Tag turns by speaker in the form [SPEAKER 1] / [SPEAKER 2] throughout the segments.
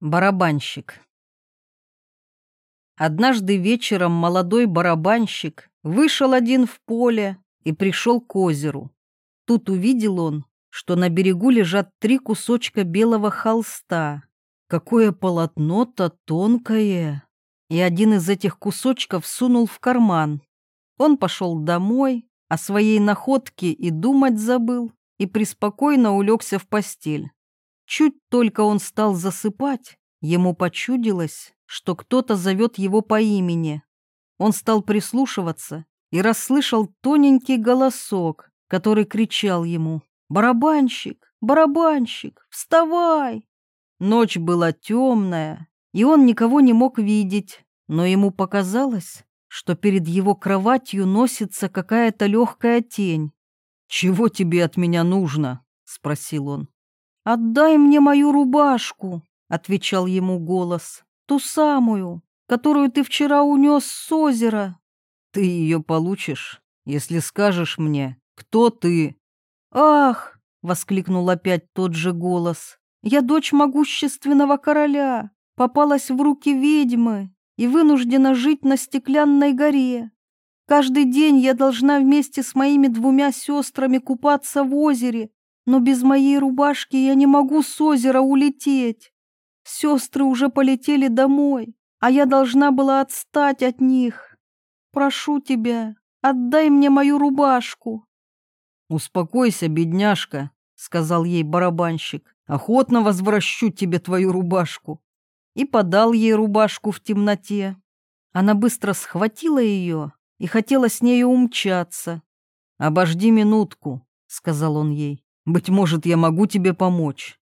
[SPEAKER 1] Барабанщик. Однажды вечером молодой барабанщик вышел один в поле и пришел к озеру. Тут увидел он, что на берегу лежат три кусочка белого холста. Какое полотно-то тонкое! И один из этих кусочков сунул в карман. Он пошел домой, о своей находке и думать забыл, и преспокойно улегся в постель. Чуть только он стал засыпать, ему почудилось, что кто-то зовет его по имени. Он стал прислушиваться и расслышал тоненький голосок, который кричал ему «Барабанщик! Барабанщик! Вставай!» Ночь была темная, и он никого не мог видеть, но ему показалось, что перед его кроватью носится какая-то легкая тень. «Чего тебе от меня нужно?» — спросил он. «Отдай мне мою рубашку», — отвечал ему голос, — «ту самую, которую ты вчера унес с озера». «Ты ее получишь, если скажешь мне, кто ты». «Ах!» — воскликнул опять тот же голос. «Я дочь могущественного короля, попалась в руки ведьмы и вынуждена жить на стеклянной горе. Каждый день я должна вместе с моими двумя сестрами купаться в озере но без моей рубашки я не могу с озера улететь. Сестры уже полетели домой, а я должна была отстать от них. Прошу тебя, отдай мне мою рубашку. Успокойся, бедняжка, сказал ей барабанщик. Охотно возвращу тебе твою рубашку. И подал ей рубашку в темноте. Она быстро схватила ее и хотела с нею умчаться. «Обожди минутку», — сказал он ей. Быть может, я могу тебе помочь.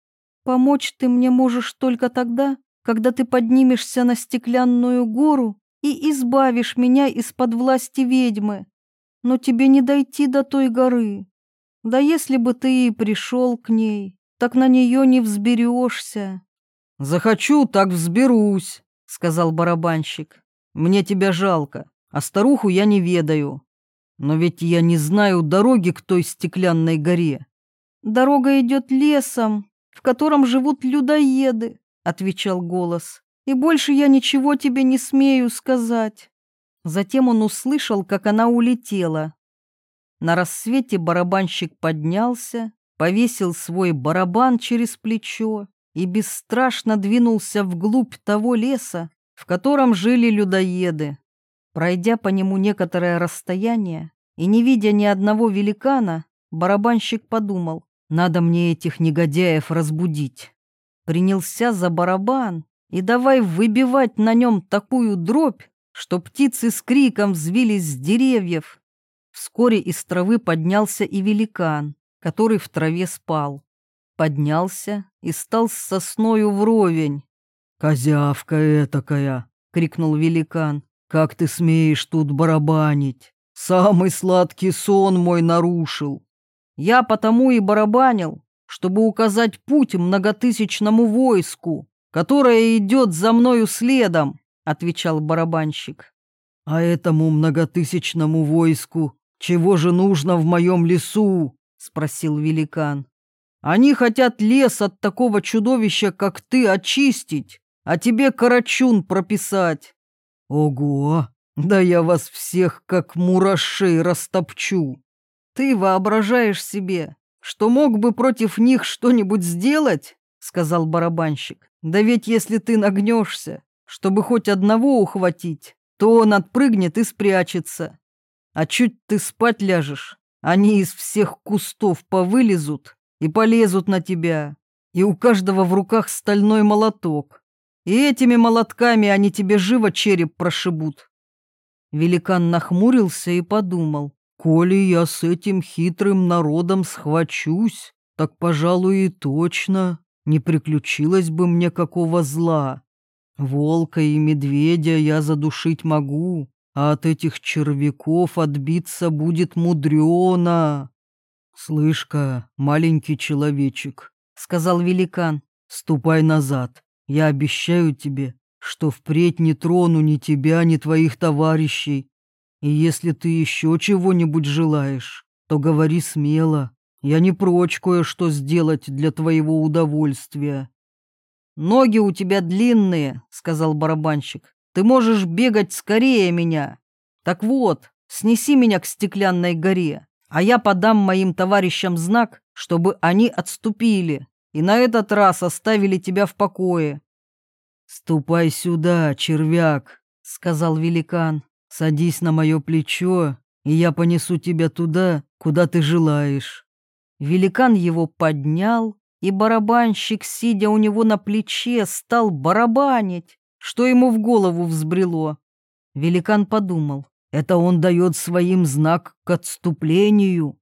[SPEAKER 1] Помочь ты мне можешь только тогда, когда ты поднимешься на стеклянную гору и избавишь меня из-под власти ведьмы. Но тебе не дойти до той горы. Да если бы ты и пришел к ней, так на нее не взберешься. Захочу, так взберусь, сказал барабанщик. Мне тебя жалко, а старуху я не ведаю. Но ведь я не знаю дороги к той стеклянной горе. «Дорога идет лесом, в котором живут людоеды», — отвечал голос. «И больше я ничего тебе не смею сказать». Затем он услышал, как она улетела. На рассвете барабанщик поднялся, повесил свой барабан через плечо и бесстрашно двинулся вглубь того леса, в котором жили людоеды. Пройдя по нему некоторое расстояние и не видя ни одного великана, барабанщик подумал, надо мне этих негодяев разбудить. Принялся за барабан и давай выбивать на нем такую дробь, что птицы с криком взвились с деревьев. Вскоре из травы поднялся и великан, который в траве спал. Поднялся и стал с сосною вровень. «Козявка этакая!» — крикнул великан. «Как ты смеешь тут барабанить? Самый сладкий сон мой нарушил!» Я потому и барабанил, чтобы указать путь многотысячному войску, которое идет за мною следом, отвечал барабанщик. А этому многотысячному войску чего же нужно в моем лесу? спросил великан. Они хотят лес от такого чудовища, как ты, очистить, а тебе карачун прописать. Ого! Да я вас всех как мурашей растопчу. «Ты воображаешь себе, что мог бы против них что-нибудь сделать?» — сказал барабанщик. «Да ведь если ты нагнешься, чтобы хоть одного ухватить, то он отпрыгнет и спрячется. А чуть ты спать ляжешь, они из всех кустов повылезут и полезут на тебя, и у каждого в руках стальной молоток. И этими молотками они тебе живо череп прошибут». Великан нахмурился и подумал, Коли я с этим хитрым народом схвачусь, так, пожалуй, и точно не приключилось бы мне какого зла. Волка и медведя я задушить могу, а от этих червяков отбиться будет мудрено. «Слышь-ка, маленький человечек», — сказал великан, — «ступай назад. Я обещаю тебе, что впредь не трону ни тебя, ни твоих товарищей, и если ты еще чего-нибудь желаешь, то говори смело. Я не прочь кое-что сделать для твоего удовольствия. Ноги у тебя длинные, сказал барабанщик. Ты можешь бегать скорее меня. Так вот, снеси меня к стеклянной горе, а я подам моим товарищам знак, чтобы они отступили и на этот раз оставили тебя в покое. «Ступай сюда, червяк», — сказал великан. «Садись на мое плечо, и я понесу тебя туда, куда ты желаешь». Великан его поднял, и барабанщик, сидя у него на плече, стал барабанить, что ему в голову взбрело. Великан подумал, это он дает своим знак к отступлению.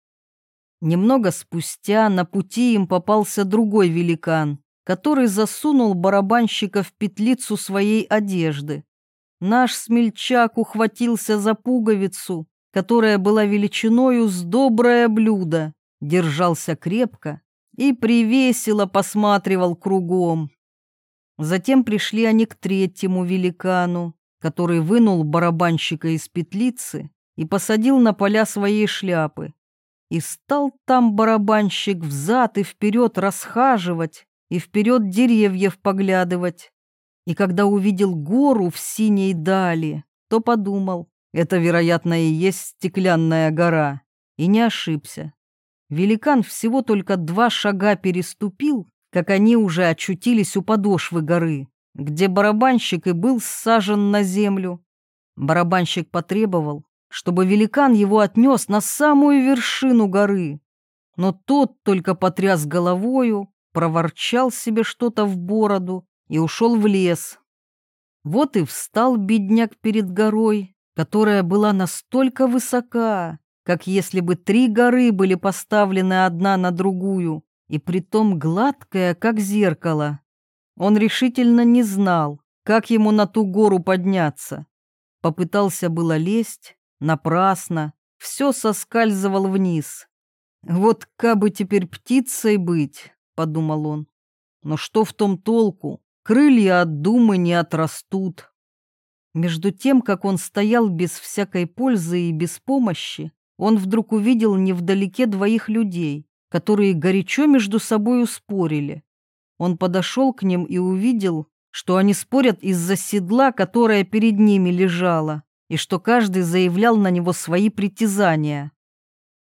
[SPEAKER 1] Немного спустя на пути им попался другой великан, который засунул барабанщика в петлицу своей одежды. Наш смельчак ухватился за пуговицу, которая была величиною с доброе блюдо, держался крепко и привесело посматривал кругом. Затем пришли они к третьему великану, который вынул барабанщика из петлицы и посадил на поля своей шляпы. И стал там барабанщик взад и вперед расхаживать, и вперед деревьев поглядывать. И когда увидел гору в синей дали, то подумал, это, вероятно, и есть стеклянная гора, и не ошибся. Великан всего только два шага переступил, как они уже очутились у подошвы горы, где барабанщик и был сажен на землю. Барабанщик потребовал, чтобы великан его отнес на самую вершину горы. Но тот только потряс головою, проворчал себе что-то в бороду и ушел в лес. Вот и встал бедняк перед горой, которая была настолько высока, как если бы три горы были поставлены одна на другую, и притом гладкая, как зеркало. Он решительно не знал, как ему на ту гору подняться. Попытался было лезть, Напрасно. Все соскальзывал вниз. «Вот кабы теперь птицей быть», — подумал он. «Но что в том толку? Крылья от думы не отрастут». Между тем, как он стоял без всякой пользы и без помощи, он вдруг увидел невдалеке двоих людей, которые горячо между собой спорили. Он подошел к ним и увидел, что они спорят из-за седла, которое перед ними лежало и что каждый заявлял на него свои притязания.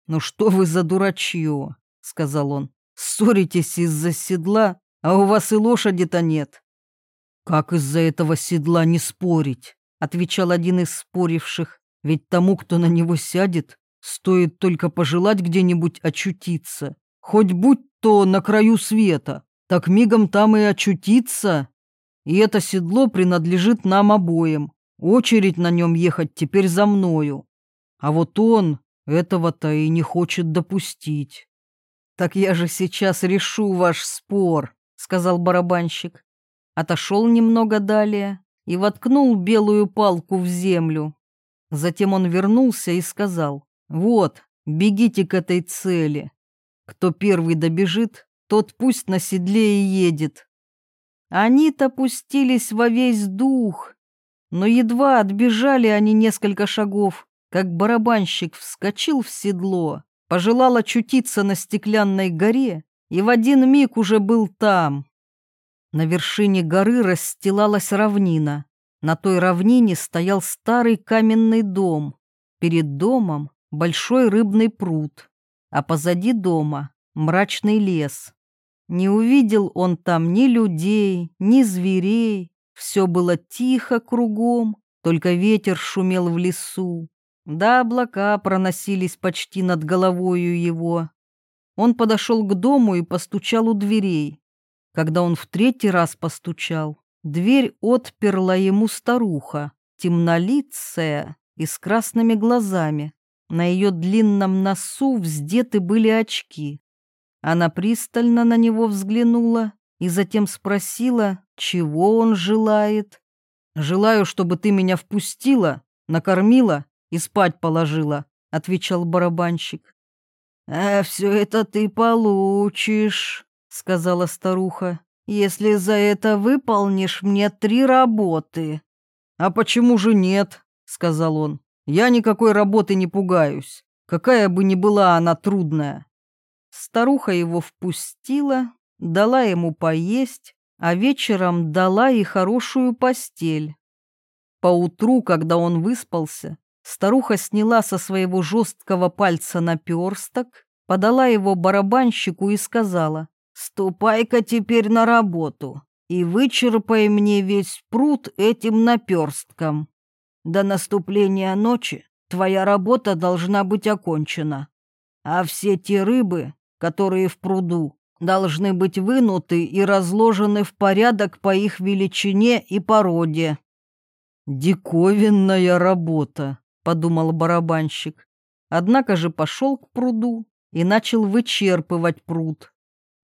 [SPEAKER 1] «Ну что вы за дурачье?» — сказал он. «Ссоритесь из-за седла, а у вас и лошади-то нет». «Как из-за этого седла не спорить?» — отвечал один из споривших. «Ведь тому, кто на него сядет, стоит только пожелать где-нибудь очутиться, хоть будь то на краю света, так мигом там и очутиться. И это седло принадлежит нам обоим. Очередь на нем ехать теперь за мною. А вот он этого-то и не хочет допустить. «Так я же сейчас решу ваш спор», — сказал барабанщик. Отошел немного далее и воткнул белую палку в землю. Затем он вернулся и сказал, «Вот, бегите к этой цели. Кто первый добежит, тот пусть на седле и едет». Они-то пустились во весь дух, но едва отбежали они несколько шагов, как барабанщик вскочил в седло, пожелал очутиться на стеклянной горе и в один миг уже был там. На вершине горы расстилалась равнина. На той равнине стоял старый каменный дом. Перед домом большой рыбный пруд, а позади дома мрачный лес. Не увидел он там ни людей, ни зверей, все было тихо кругом, только ветер шумел в лесу, да облака проносились почти над головою его. Он подошел к дому и постучал у дверей. Когда он в третий раз постучал, дверь отперла ему старуха, темнолицая и с красными глазами. На ее длинном носу вздеты были очки. Она пристально на него взглянула и затем спросила, чего он желает. «Желаю, чтобы ты меня впустила, накормила и спать положила», — отвечал барабанщик. «А все это ты получишь», — сказала старуха, «если за это выполнишь мне три работы». «А почему же нет?» — сказал он. «Я никакой работы не пугаюсь, какая бы ни была она трудная». Старуха его впустила, дала ему поесть, а вечером дала и хорошую постель. Поутру, когда он выспался, старуха сняла со своего жесткого пальца наперсток, подала его барабанщику и сказала, «Ступай-ка теперь на работу и вычерпай мне весь пруд этим наперстком. До наступления ночи твоя работа должна быть окончена, а все те рыбы, которые в пруду, должны быть вынуты и разложены в порядок по их величине и породе. «Диковинная работа», — подумал барабанщик. Однако же пошел к пруду и начал вычерпывать пруд.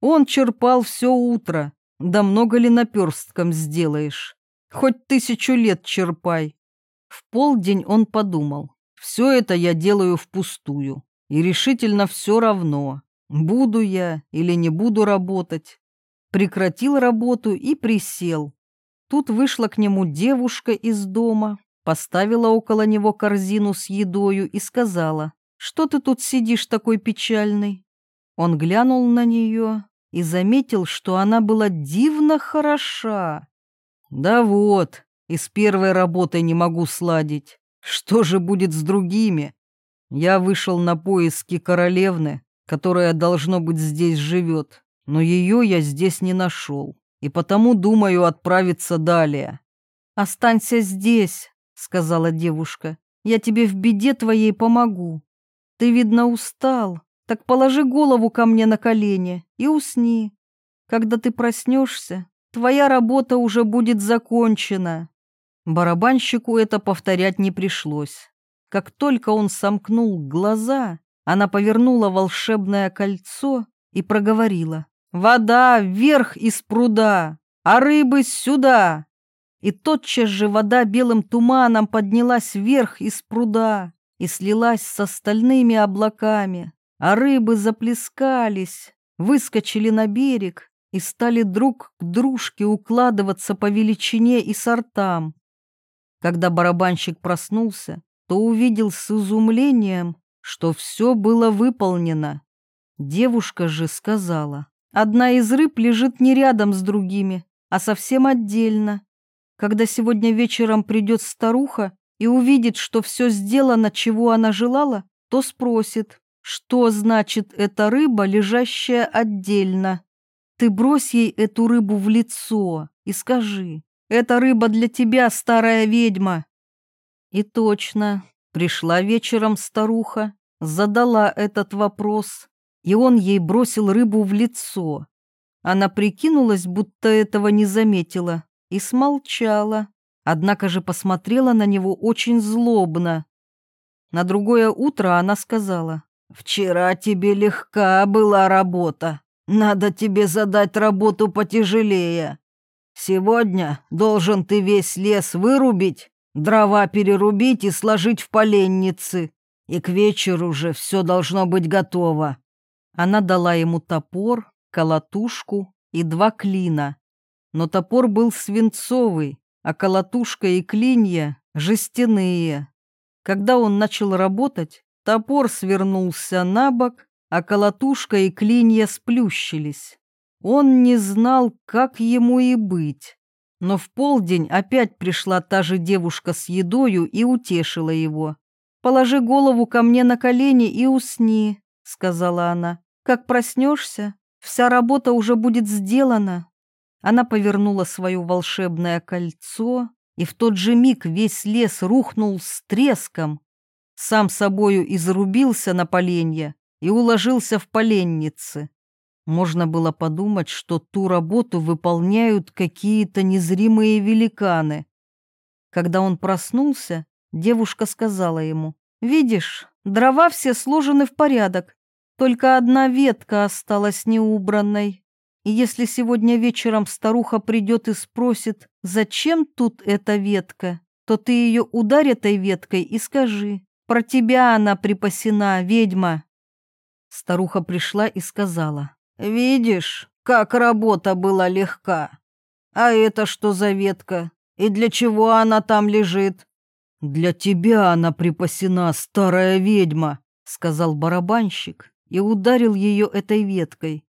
[SPEAKER 1] Он черпал все утро, да много ли наперстком сделаешь? Хоть тысячу лет черпай. В полдень он подумал, все это я делаю впустую, и решительно все равно, буду я или не буду работать. Прекратил работу и присел. Тут вышла к нему девушка из дома, поставила около него корзину с едою и сказала, «Что ты тут сидишь такой печальный?» Он глянул на нее и заметил, что она была дивно хороша. «Да вот, и с первой работой не могу сладить. Что же будет с другими?» Я вышел на поиски королевны, которая, должно быть, здесь живет, но ее я здесь не нашел, и потому думаю отправиться далее. «Останься здесь», — сказала девушка, — «я тебе в беде твоей помогу. Ты, видно, устал, так положи голову ко мне на колени и усни. Когда ты проснешься, твоя работа уже будет закончена». Барабанщику это повторять не пришлось. Как только он сомкнул глаза, она повернула волшебное кольцо и проговорила. «Вода вверх из пруда, а рыбы сюда!» И тотчас же вода белым туманом поднялась вверх из пруда и слилась с остальными облаками, а рыбы заплескались, выскочили на берег и стали друг к дружке укладываться по величине и сортам. Когда барабанщик проснулся, то увидел с изумлением, что все было выполнено. Девушка же сказала, одна из рыб лежит не рядом с другими, а совсем отдельно. Когда сегодня вечером придет старуха и увидит, что все сделано, чего она желала, то спросит, что значит эта рыба, лежащая отдельно. Ты брось ей эту рыбу в лицо и скажи, «Это рыба для тебя, старая ведьма». И точно, Пришла вечером старуха, задала этот вопрос, и он ей бросил рыбу в лицо. Она прикинулась, будто этого не заметила, и смолчала, однако же посмотрела на него очень злобно. На другое утро она сказала, «Вчера тебе легка была работа, надо тебе задать работу потяжелее. Сегодня должен ты весь лес вырубить дрова перерубить и сложить в поленницы, и к вечеру уже все должно быть готово. Она дала ему топор, колотушку и два клина. Но топор был свинцовый, а колотушка и клинья — жестяные. Когда он начал работать, топор свернулся на бок, а колотушка и клинья сплющились. Он не знал, как ему и быть. Но в полдень опять пришла та же девушка с едою и утешила его. «Положи голову ко мне на колени и усни», — сказала она. «Как проснешься, вся работа уже будет сделана». Она повернула свое волшебное кольцо, и в тот же миг весь лес рухнул с треском. Сам собою изрубился на поленья и уложился в поленнице. Можно было подумать, что ту работу выполняют какие-то незримые великаны. Когда он проснулся, девушка сказала ему, «Видишь, дрова все сложены в порядок, только одна ветка осталась неубранной. И если сегодня вечером старуха придет и спросит, зачем тут эта ветка, то ты ее ударь этой веткой и скажи, про тебя она припасена, ведьма». Старуха пришла и сказала, Видишь, как работа была легка. А это что за ветка? И для чего она там лежит? Для тебя она припасена, старая ведьма, сказал барабанщик и ударил ее этой веткой.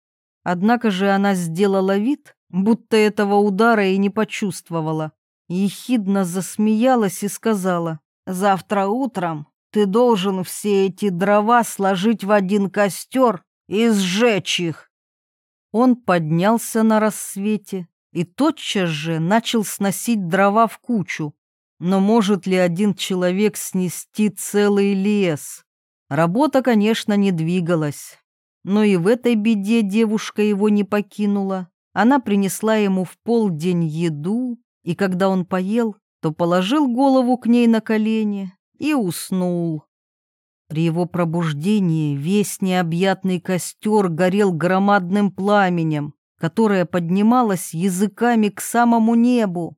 [SPEAKER 1] Однако же она сделала вид, будто этого удара и не почувствовала. Ехидно засмеялась и сказала, «Завтра утром ты должен все эти дрова сложить в один костер и сжечь их». Он поднялся на рассвете и тотчас же начал сносить дрова в кучу. Но может ли один человек снести целый лес? Работа, конечно, не двигалась. Но и в этой беде девушка его не покинула. Она принесла ему в полдень еду, и когда он поел, то положил голову к ней на колени и уснул. При его пробуждении весь необъятный костер горел громадным пламенем, которое поднималось языками к самому небу.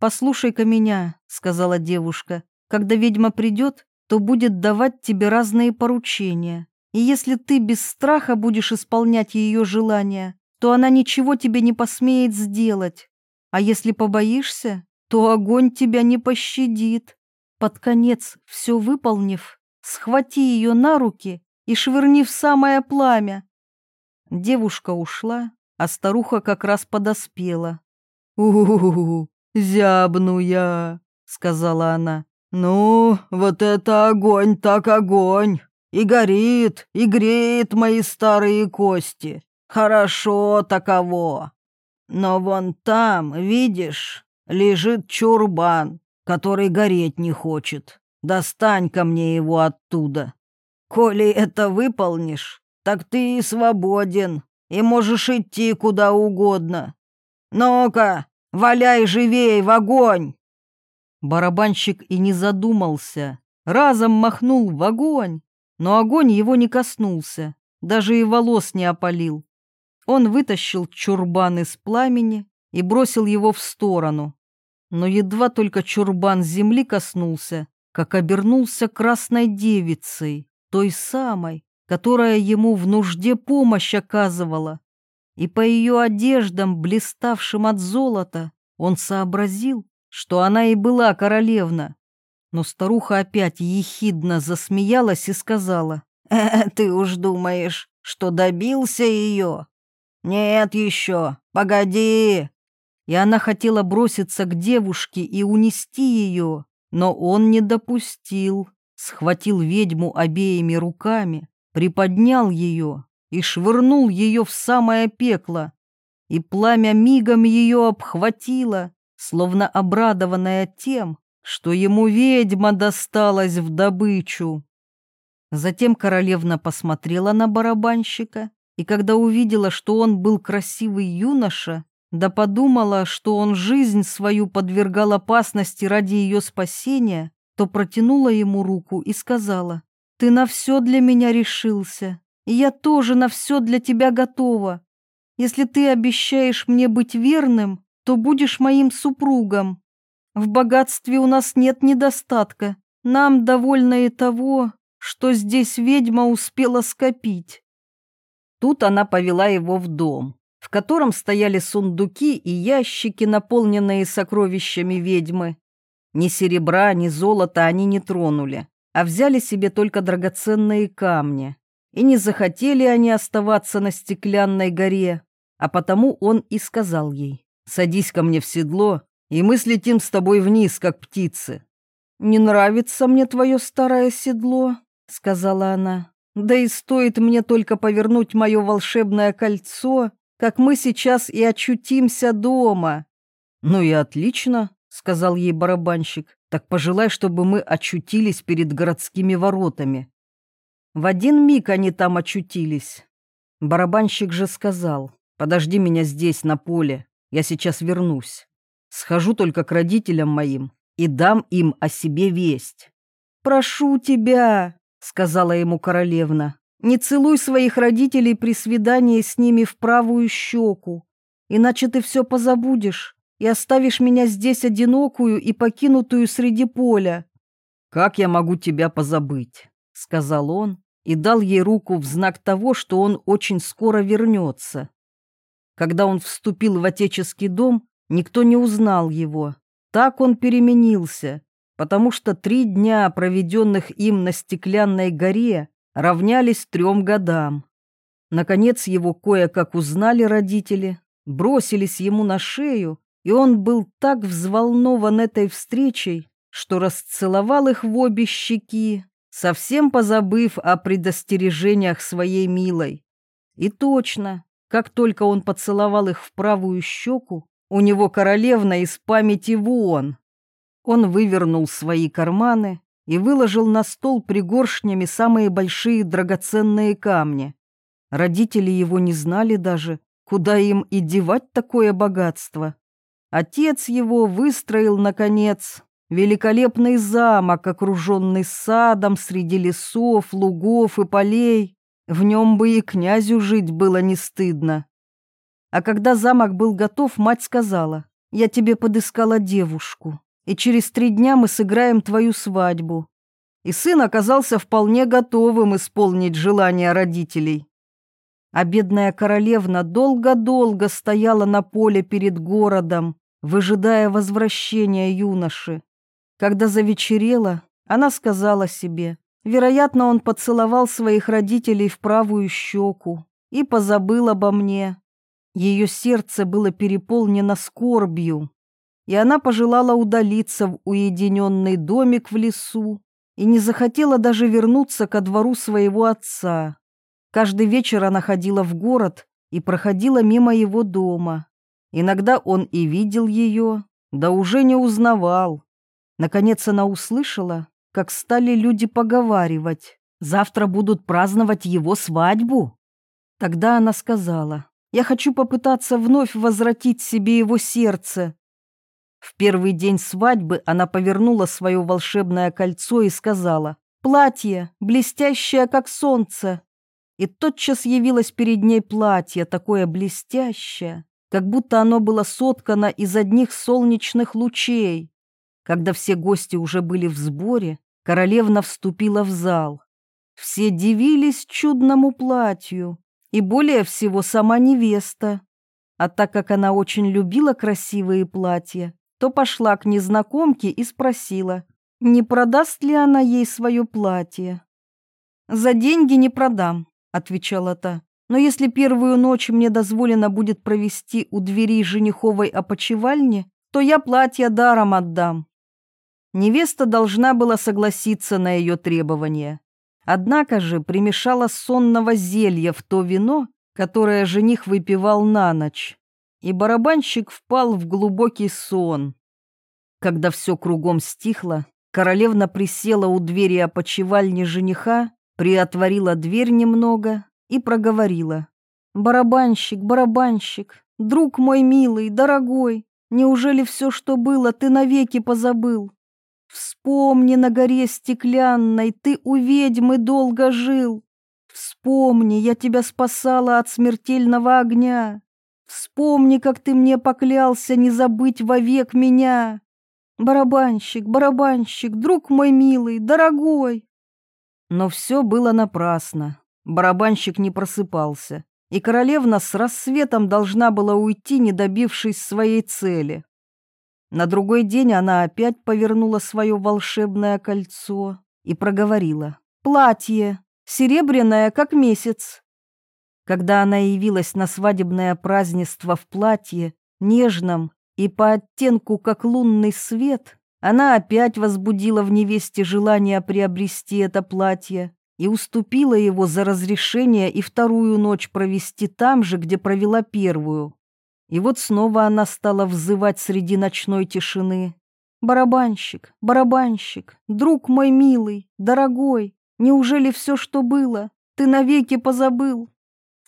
[SPEAKER 1] «Послушай-ка меня», — сказала девушка, — «когда ведьма придет, то будет давать тебе разные поручения, и если ты без страха будешь исполнять ее желания, то она ничего тебе не посмеет сделать, а если побоишься, то огонь тебя не пощадит. Под конец, все выполнив, схвати ее на руки и швырни в самое пламя». Девушка ушла, а старуха как раз подоспела.
[SPEAKER 2] «У-у-у, зябну я», — сказала она. «Ну, вот это огонь так огонь! И горит, и греет мои старые кости. Хорошо таково. Но вон там, видишь, лежит чурбан, который гореть не хочет. Достань ко мне его оттуда. Коли это выполнишь, так ты и свободен, и можешь идти куда угодно. Ну-ка, валяй живей в огонь!»
[SPEAKER 1] Барабанщик и не задумался, разом махнул в огонь, но огонь его не коснулся, даже и волос не опалил. Он вытащил чурбан из пламени и бросил его в сторону. Но едва только чурбан земли коснулся, как обернулся красной девицей, той самой, которая ему в нужде помощь оказывала. И по ее одеждам, блиставшим от золота, он сообразил, что она и была королевна. Но старуха опять ехидно засмеялась и сказала,
[SPEAKER 2] «Э, «Ты уж думаешь, что добился ее? Нет еще, погоди!»
[SPEAKER 1] И она хотела броситься к девушке и унести ее, но он не допустил, схватил ведьму обеими руками, приподнял ее и швырнул ее в самое пекло, и пламя мигом ее обхватило, словно обрадованная тем, что ему ведьма досталась в добычу. Затем королевна посмотрела на барабанщика, и когда увидела, что он был красивый юноша, да подумала, что он жизнь свою подвергал опасности ради ее спасения, то протянула ему руку и сказала, «Ты на все для меня решился, и я тоже на все для тебя готова. Если ты обещаешь мне быть верным, то будешь моим супругом. В богатстве у нас нет недостатка. Нам довольно и того, что здесь ведьма успела скопить. Тут она повела его в дом, в котором стояли сундуки и ящики, наполненные сокровищами ведьмы. Ни серебра, ни золота они не тронули, а взяли себе только драгоценные камни. И не захотели они оставаться на стеклянной горе, а потому он и сказал ей, Садись ко мне в седло, и мы слетим с тобой вниз, как птицы». «Не нравится мне твое старое седло», — сказала она. «Да и стоит мне только повернуть мое волшебное кольцо, как мы сейчас и очутимся дома». «Ну и отлично», — сказал ей барабанщик. «Так пожелай, чтобы мы очутились перед городскими воротами». В один миг они там очутились. Барабанщик же сказал, «Подожди меня здесь, на поле, я сейчас вернусь. Схожу только к родителям моим и дам им о себе весть. «Прошу тебя», — сказала ему королевна, — «не целуй своих родителей при свидании с ними в правую щеку, иначе ты все позабудешь и оставишь меня здесь одинокую и покинутую среди поля». «Как я могу тебя позабыть?» — сказал он и дал ей руку в знак того, что он очень скоро вернется. Когда он вступил в отеческий дом, никто не узнал его. Так он переменился, потому что три дня, проведенных им на стеклянной горе, равнялись трем годам. Наконец его кое-как узнали родители, бросились ему на шею, и он был так взволнован этой встречей, что расцеловал их в обе щеки, совсем позабыв о предостережениях своей милой. И точно, как только он поцеловал их в правую щеку, у него королевна из памяти вон. Он вывернул свои карманы и выложил на стол пригоршнями самые большие драгоценные камни. Родители его не знали даже, куда им и девать такое богатство. Отец его выстроил, наконец, великолепный замок, окруженный садом среди лесов, лугов и полей. В нем бы и князю жить было не стыдно. А когда замок был готов, мать сказала, «Я тебе подыскала девушку, и через три дня мы сыграем твою свадьбу». И сын оказался вполне готовым исполнить желания родителей. А бедная королевна долго-долго стояла на поле перед городом, выжидая возвращения юноши. Когда завечерело, она сказала себе, вероятно, он поцеловал своих родителей в правую щеку и позабыл обо мне. Ее сердце было переполнено скорбью, и она пожелала удалиться в уединенный домик в лесу и не захотела даже вернуться ко двору своего отца. Каждый вечер она ходила в город и проходила мимо его дома. Иногда он и видел ее, да уже не узнавал. Наконец она услышала, как стали люди поговаривать. Завтра будут праздновать его свадьбу. Тогда она сказала, я хочу попытаться вновь возвратить себе его сердце. В первый день свадьбы она повернула свое волшебное кольцо и сказала, «Платье, блестящее, как солнце». И тотчас явилось перед ней платье, такое блестящее, как будто оно было соткано из одних солнечных лучей. Когда все гости уже были в сборе, королевна вступила в зал. Все дивились чудному платью, и более всего сама невеста. А так как она очень любила красивые платья, то пошла к незнакомке и спросила, не продаст ли она ей свое платье. «За деньги не продам», — отвечала та. «Но если первую ночь мне дозволено будет провести у двери жениховой опочивальни, то я платье даром отдам». Невеста должна была согласиться на ее требования. Однако же примешала сонного зелья в то вино, которое жених выпивал на ночь, и барабанщик впал в глубокий сон. Когда все кругом стихло, королевна присела у двери опочивальни жениха, приотворила дверь немного и проговорила. «Барабанщик, барабанщик, друг мой милый, дорогой, неужели все, что было, ты навеки позабыл? Вспомни на горе стеклянной, ты у ведьмы долго жил. Вспомни, я тебя спасала от смертельного огня. Вспомни, как ты мне поклялся не забыть вовек меня. Барабанщик, барабанщик, друг мой милый, дорогой. Но все было напрасно. Барабанщик не просыпался, и королевна с рассветом должна была уйти, не добившись своей цели. На другой день она опять повернула свое волшебное кольцо и проговорила. «Платье, серебряное, как месяц». Когда она явилась на свадебное празднество в платье, нежном и по оттенку, как лунный свет, она опять возбудила в невесте желание приобрести это платье и уступила его за разрешение и вторую ночь провести там же, где провела первую. И вот снова она стала взывать среди ночной тишины. «Барабанщик, барабанщик, друг мой милый, дорогой, неужели все, что было, ты навеки позабыл?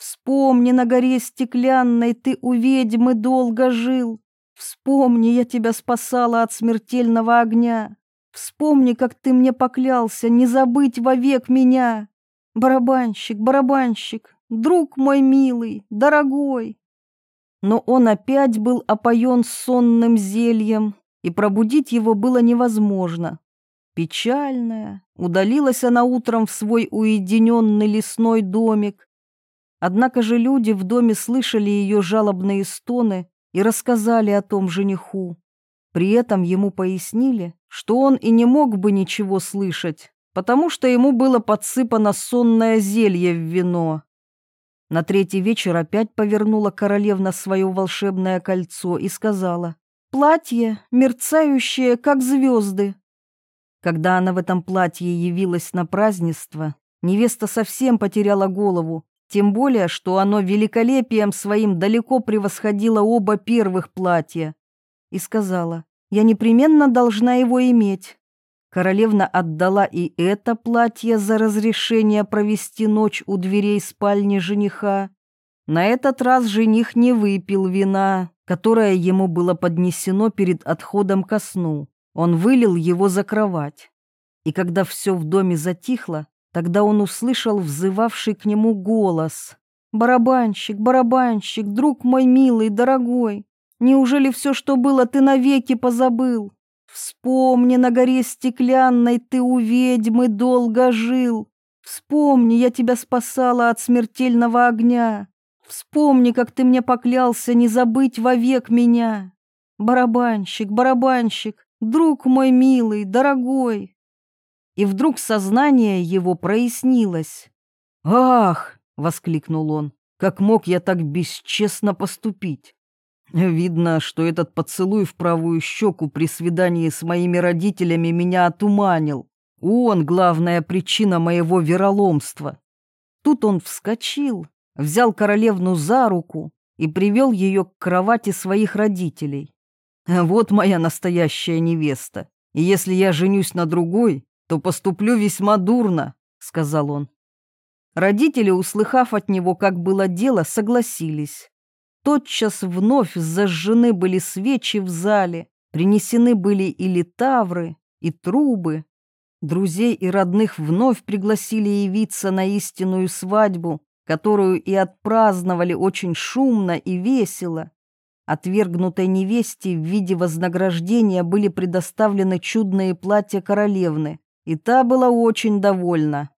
[SPEAKER 1] Вспомни, на горе стеклянной ты у ведьмы долго жил. Вспомни, я тебя спасала от смертельного огня. Вспомни, как ты мне поклялся не забыть вовек меня. Барабанщик, барабанщик, друг мой милый, дорогой, но он опять был опоен сонным зельем, и пробудить его было невозможно. Печальная, удалилась она утром в свой уединенный лесной домик. Однако же люди в доме слышали ее жалобные стоны и рассказали о том жениху. При этом ему пояснили, что он и не мог бы ничего слышать, потому что ему было подсыпано сонное зелье в вино. На третий вечер опять повернула королевна свое волшебное кольцо и сказала «Платье, мерцающее, как звезды». Когда она в этом платье явилась на празднество, невеста совсем потеряла голову, тем более, что оно великолепием своим далеко превосходило оба первых платья, и сказала «Я непременно должна его иметь». Королевна отдала и это платье за разрешение провести ночь у дверей спальни жениха. На этот раз жених не выпил вина, которое ему было поднесено перед отходом ко сну. Он вылил его за кровать. И когда все в доме затихло, тогда он услышал взывавший к нему голос. «Барабанщик, барабанщик, друг мой милый, дорогой, неужели все, что было, ты навеки позабыл? Вспомни, на горе стеклянной ты у ведьмы долго жил. Вспомни, я тебя спасала от смертельного огня. Вспомни, как ты мне поклялся не забыть вовек меня. Барабанщик, барабанщик, друг мой милый, дорогой. И вдруг сознание его прояснилось. «Ах!» — воскликнул он. «Как мог я так бесчестно поступить? Видно, что этот поцелуй в правую щеку при свидании с моими родителями меня отуманил. Он — главная причина моего вероломства. Тут он вскочил, взял королевну за руку и привел ее к кровати своих родителей. Вот моя настоящая невеста, и если я женюсь на другой, то поступлю весьма дурно, — сказал он. Родители, услыхав от него, как было дело, согласились. Тотчас вновь зажжены были свечи в зале, принесены были и литавры, и трубы. Друзей и родных вновь пригласили явиться на истинную свадьбу, которую и отпраздновали очень шумно и весело. Отвергнутой невесте в виде вознаграждения были предоставлены чудные платья королевны, и та была очень довольна.